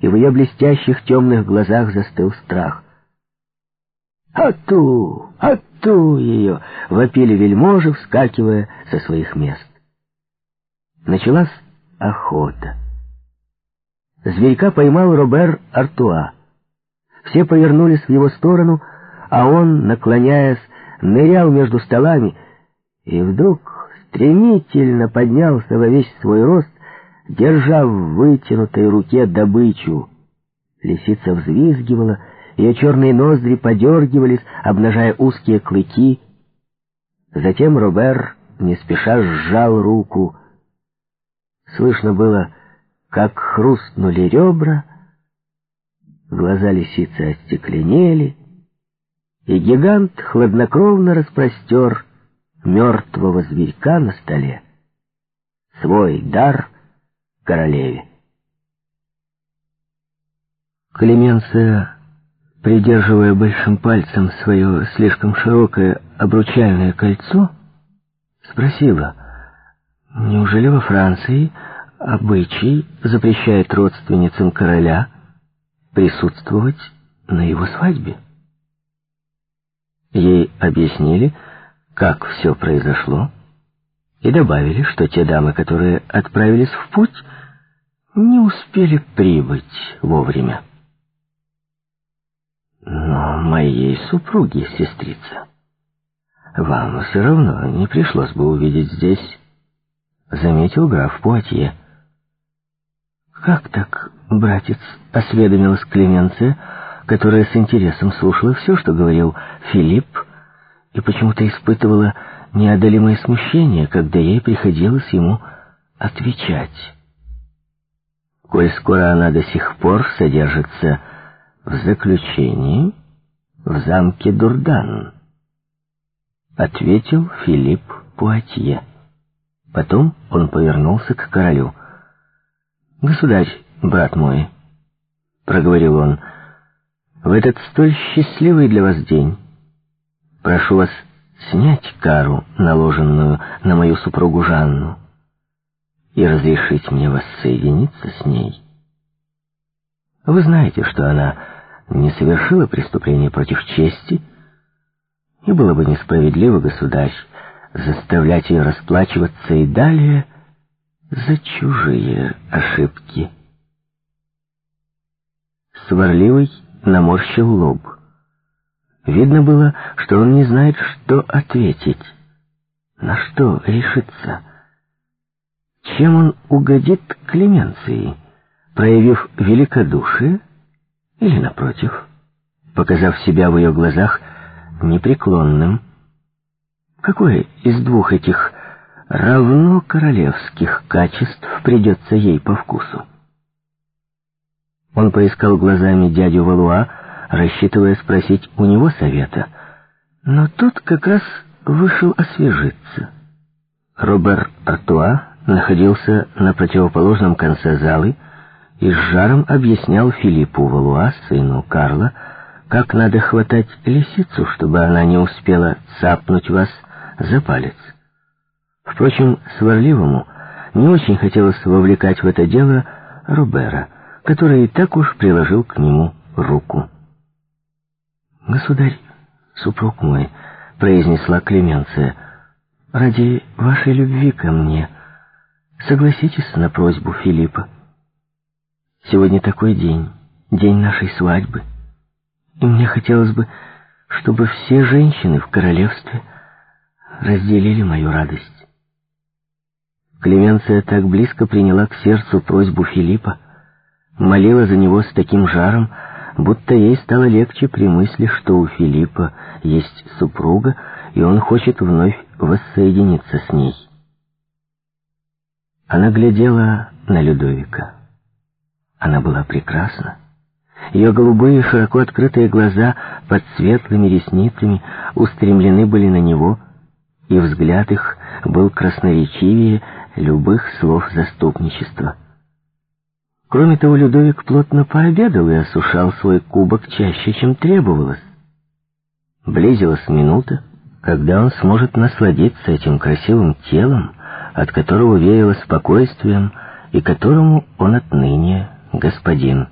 и в ее блестящих темных глазах застыл страх. «Ату! Ату ее!» — вопили вельможи, вскакивая со своих мест. Началась охота. Зверька поймал Робер Артуа. Все повернулись в его сторону, а он, наклоняясь, нырял между столами, и вдруг стремительно поднялся во весь свой рост, держа в вытянутой руке добычу. Лисица взвизгивала, ее черные ноздри подергивались, обнажая узкие клыки. Затем Робер не спеша сжал руку. Слышно было, как хрустнули ребра, глаза лисицы остекленели, и гигант хладнокровно распростер мертвого зверька на столе. Свой дар королеве. Клеменция, придерживая большим пальцем свое слишком широкое обручальное кольцо, спросила, неужели во Франции обычай запрещает родственницам короля присутствовать на его свадьбе? Ей объяснили, как все произошло, и добавили, что те дамы, которые отправились в путь, не успели прибыть вовремя. Но моей супруге, сестрица, вам все равно не пришлось бы увидеть здесь, заметил граф Пуатье. Как так, братец, осведомилась Клеменция, которая с интересом слушала все, что говорил Филипп, и почему-то испытывала неодолимое смущение, когда ей приходилось ему отвечать. Коль скоро она до сих пор содержится в заключении в замке Дурдан, ответил Филипп Пуатье. Потом он повернулся к королю. «Государь, брат мой», — проговорил он, — «в этот столь счастливый для вас день прошу вас снять кару, наложенную на мою супругу Жанну, и разрешить мне воссоединиться с ней. Вы знаете, что она не совершила преступления против чести, и было бы несправедливо, государь, заставлять ее расплачиваться и далее за чужие ошибки. Сварливый наморщил лоб. Видно было, что он не знает, что ответить. На что решиться? Чем он угодит Клеменции, проявив великодушие или, напротив, показав себя в ее глазах непреклонным? Какое из двух этих равно королевских качеств придется ей по вкусу? Он поискал глазами дядю Валуа, рассчитывая спросить у него совета. Но тот как раз вышел освежиться. Робер Артуа находился на противоположном конце залы и с жаром объяснял Филиппу Валуа, сыну Карла, как надо хватать лисицу, чтобы она не успела цапнуть вас за палец. Впрочем, сварливому не очень хотелось вовлекать в это дело Робера, который и так уж приложил к нему руку. «Государь, супруг мой», — произнесла Клеменция, — «ради вашей любви ко мне согласитесь на просьбу Филиппа. Сегодня такой день, день нашей свадьбы, и мне хотелось бы, чтобы все женщины в королевстве разделили мою радость». Клеменция так близко приняла к сердцу просьбу Филиппа, молила за него с таким жаром, будто ей стало легче при мысли, что у Филиппа есть супруга, и он хочет вновь воссоединиться с ней. Она глядела на Людовика. Она была прекрасна. Ее голубые, широко открытые глаза под светлыми ресницами устремлены были на него, и взгляд их был красноречивее любых слов заступничества. Кроме того, Людовик плотно пообедал и осушал свой кубок чаще, чем требовалось. Близилась минута, когда он сможет насладиться этим красивым телом, от которого веяло спокойствием и которому он отныне господин.